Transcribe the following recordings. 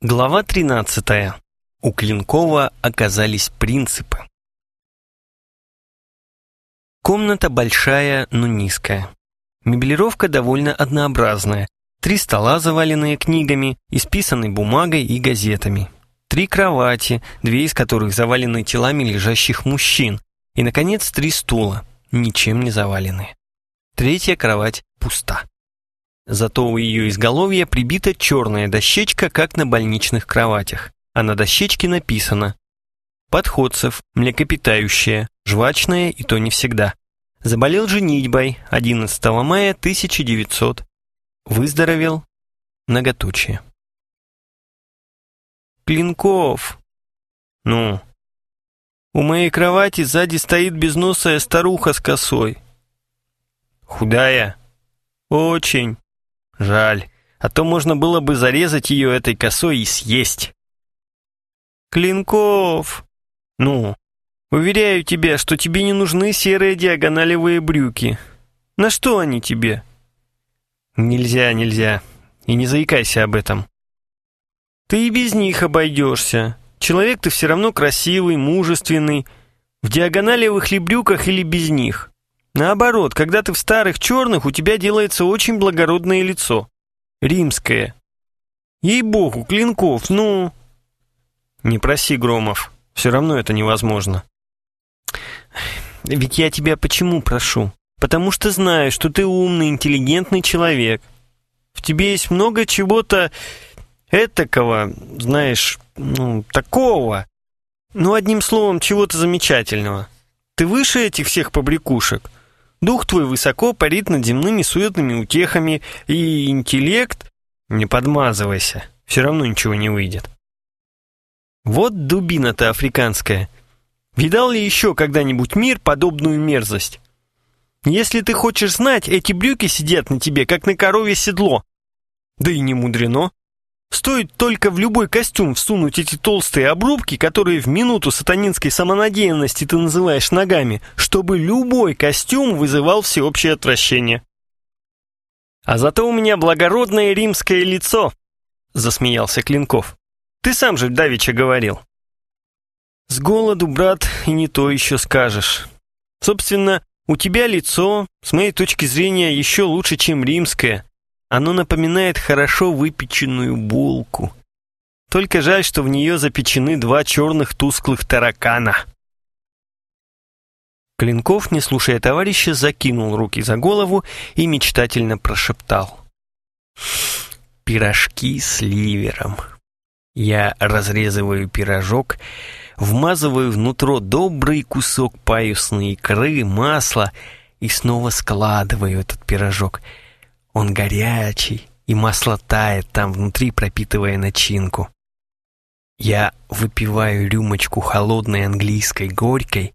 Глава 13. У Клинкова оказались принципы. Комната большая, но низкая. Меблировка довольно однообразная. Три стола, заваленные книгами, исписанной бумагой и газетами. Три кровати, две из которых завалены телами лежащих мужчин. И, наконец, три стула, ничем не заваленные. Третья кровать пуста. Зато у ее изголовья прибита черная дощечка, как на больничных кроватях. А на дощечке написано «Подходцев, млекопитающее, жвачное и то не всегда. Заболел женитьбой 11 мая 1900. Выздоровел многоточие». «Клинков!» «Ну?» «У моей кровати сзади стоит безносая старуха с косой». «Худая?» «Очень». Жаль, а то можно было бы зарезать ее этой косой и съесть. Клинков! Ну, уверяю тебя, что тебе не нужны серые диагоналевые брюки. На что они тебе? Нельзя, нельзя. И не заикайся об этом. Ты и без них обойдешься. Человек ты все равно красивый, мужественный. В диагоналевых ли брюках или без них. Наоборот, когда ты в старых черных, у тебя делается очень благородное лицо. Римское. Ей-богу, Клинков, ну... Не проси, Громов, все равно это невозможно. Ведь я тебя почему прошу? Потому что знаю, что ты умный, интеллигентный человек. В тебе есть много чего-то этакого, знаешь, ну, такого. Ну, одним словом, чего-то замечательного. Ты выше этих всех побрякушек. Дух твой высоко парит над земными суетными утехами, и интеллект... Не подмазывайся, все равно ничего не выйдет. Вот дубина-то африканская. Видал ли еще когда-нибудь мир подобную мерзость? Если ты хочешь знать, эти брюки сидят на тебе, как на корове седло. Да и не мудрено. Стоит только в любой костюм всунуть эти толстые обрубки, которые в минуту сатанинской самонадеянности ты называешь ногами, чтобы любой костюм вызывал всеобщее отвращение. «А зато у меня благородное римское лицо», — засмеялся Клинков. «Ты сам же давеча говорил». «С голоду, брат, и не то еще скажешь. Собственно, у тебя лицо, с моей точки зрения, еще лучше, чем римское, оно напоминает хорошо выпеченную булку. Только жаль, что в нее запечены два черных тусклых таракана. Клинков, не слушая товарища, закинул руки за голову и мечтательно прошептал. «Пирожки с ливером. Я разрезываю пирожок, вмазываю внутрь добрый кусок паюсной икры, масла и снова складываю этот пирожок — он горячий, и масло тает там внутри, пропитывая начинку. Я выпиваю рюмочку холодной английской горькой,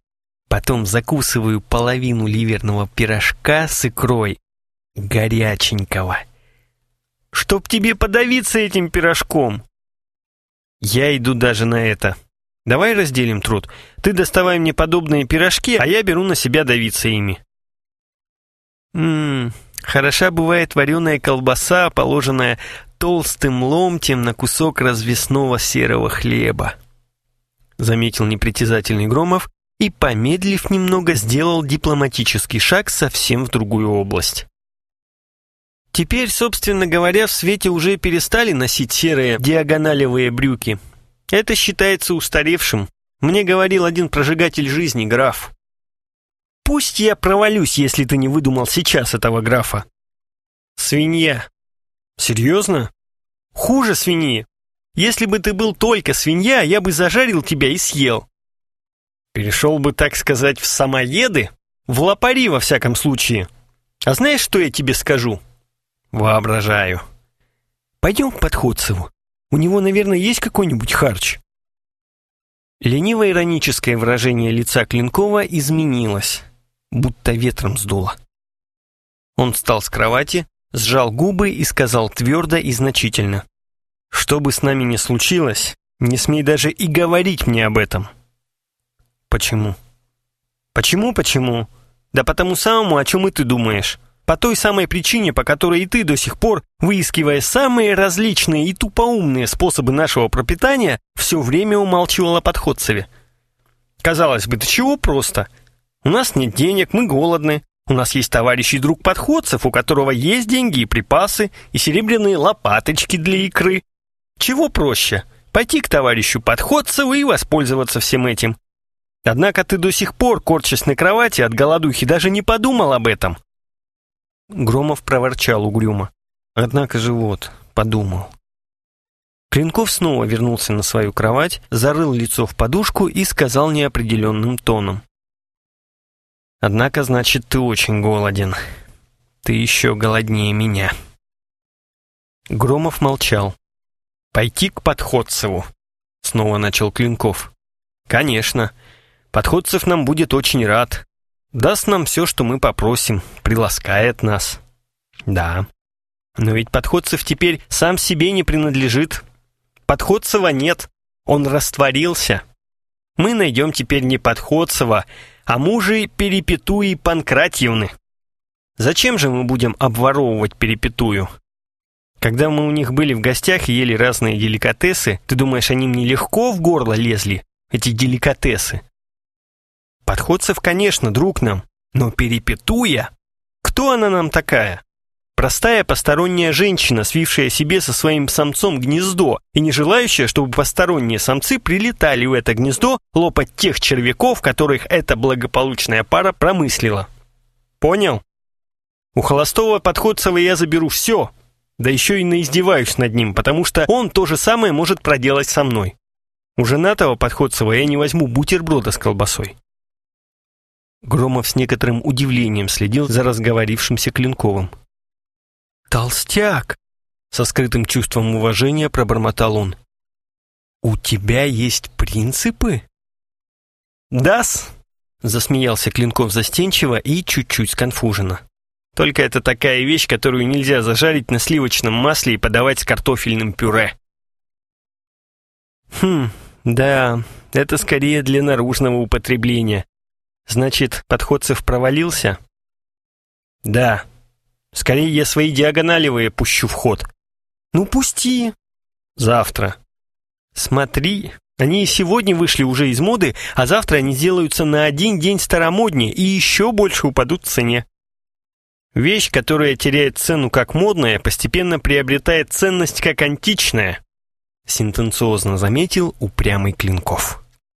потом закусываю половину ливерного пирожка с икрой горяченького. Чтоб тебе подавиться этим пирожком. Я иду даже на это. Давай разделим труд. Ты доставай мне подобные пирожки, а я беру на себя давиться ими. Ммм, Хороша бывает вареная колбаса, положенная толстым ломтем на кусок развесного серого хлеба. Заметил непритязательный Громов и, помедлив немного, сделал дипломатический шаг совсем в другую область. Теперь, собственно говоря, в свете уже перестали носить серые диагоналевые брюки. Это считается устаревшим. Мне говорил один прожигатель жизни, граф. Пусть я провалюсь, если ты не выдумал сейчас этого графа. Свинья. Серьезно? Хуже свиньи. Если бы ты был только свинья, я бы зажарил тебя и съел. Перешел бы, так сказать, в самоеды? В лопари, во всяком случае. А знаешь, что я тебе скажу? Воображаю. Пойдем к Подходцеву. У него, наверное, есть какой-нибудь харч. Лениво-ироническое выражение лица Клинкова изменилось будто ветром сдуло. Он встал с кровати, сжал губы и сказал твердо и значительно. «Что бы с нами ни случилось, не смей даже и говорить мне об этом». «Почему?» «Почему, почему? Да потому самому, о чем и ты думаешь. По той самой причине, по которой и ты до сих пор, выискивая самые различные и тупоумные способы нашего пропитания, все время умалчивал о подходцеве. Казалось бы, до чего просто. У нас нет денег, мы голодны. У нас есть товарищ и друг подходцев, у которого есть деньги и припасы, и серебряные лопаточки для икры. Чего проще? Пойти к товарищу подходцеву и воспользоваться всем этим. Однако ты до сих пор, корчась на кровати от голодухи, даже не подумал об этом. Громов проворчал угрюмо. Однако же вот, подумал. Клинков снова вернулся на свою кровать, зарыл лицо в подушку и сказал неопределенным тоном. «Однако, значит, ты очень голоден. Ты еще голоднее меня». Громов молчал. «Пойти к Подходцеву», — снова начал Клинков. «Конечно. Подходцев нам будет очень рад. Даст нам все, что мы попросим, приласкает нас. Да. Но ведь Подходцев теперь сам себе не принадлежит. Подходцева нет, он растворился. Мы найдем теперь не Подходцева, а мужи Перепетуи Панкратьевны. Зачем же мы будем обворовывать Перепетую? Когда мы у них были в гостях и ели разные деликатесы, ты думаешь, они мне легко в горло лезли, эти деликатесы? Подходцев, конечно, друг нам, но перепетуя? Кто она нам такая? Простая посторонняя женщина, свившая себе со своим самцом гнездо и не желающая, чтобы посторонние самцы прилетали в это гнездо лопать тех червяков, которых эта благополучная пара промыслила. Понял? У холостого подходцева я заберу все, да еще и наиздеваюсь над ним, потому что он то же самое может проделать со мной. У женатого подходцева я не возьму бутерброда с колбасой. Громов с некоторым удивлением следил за разговорившимся Клинковым. «Толстяк!» — со скрытым чувством уважения пробормотал он. «У тебя есть принципы?» «Да-с!» — засмеялся Клинков застенчиво и чуть-чуть сконфуженно. «Только это такая вещь, которую нельзя зажарить на сливочном масле и подавать с картофельным пюре». «Хм, да, это скорее для наружного употребления», Значит, Подходцев провалился? Да. Скорее я свои диагоналевые пущу в ход. Ну, пусти. Завтра. Смотри, они и сегодня вышли уже из моды, а завтра они сделаются на один день старомоднее и еще больше упадут в цене. Вещь, которая теряет цену как модная, постепенно приобретает ценность как античная, сентенциозно заметил упрямый Клинков.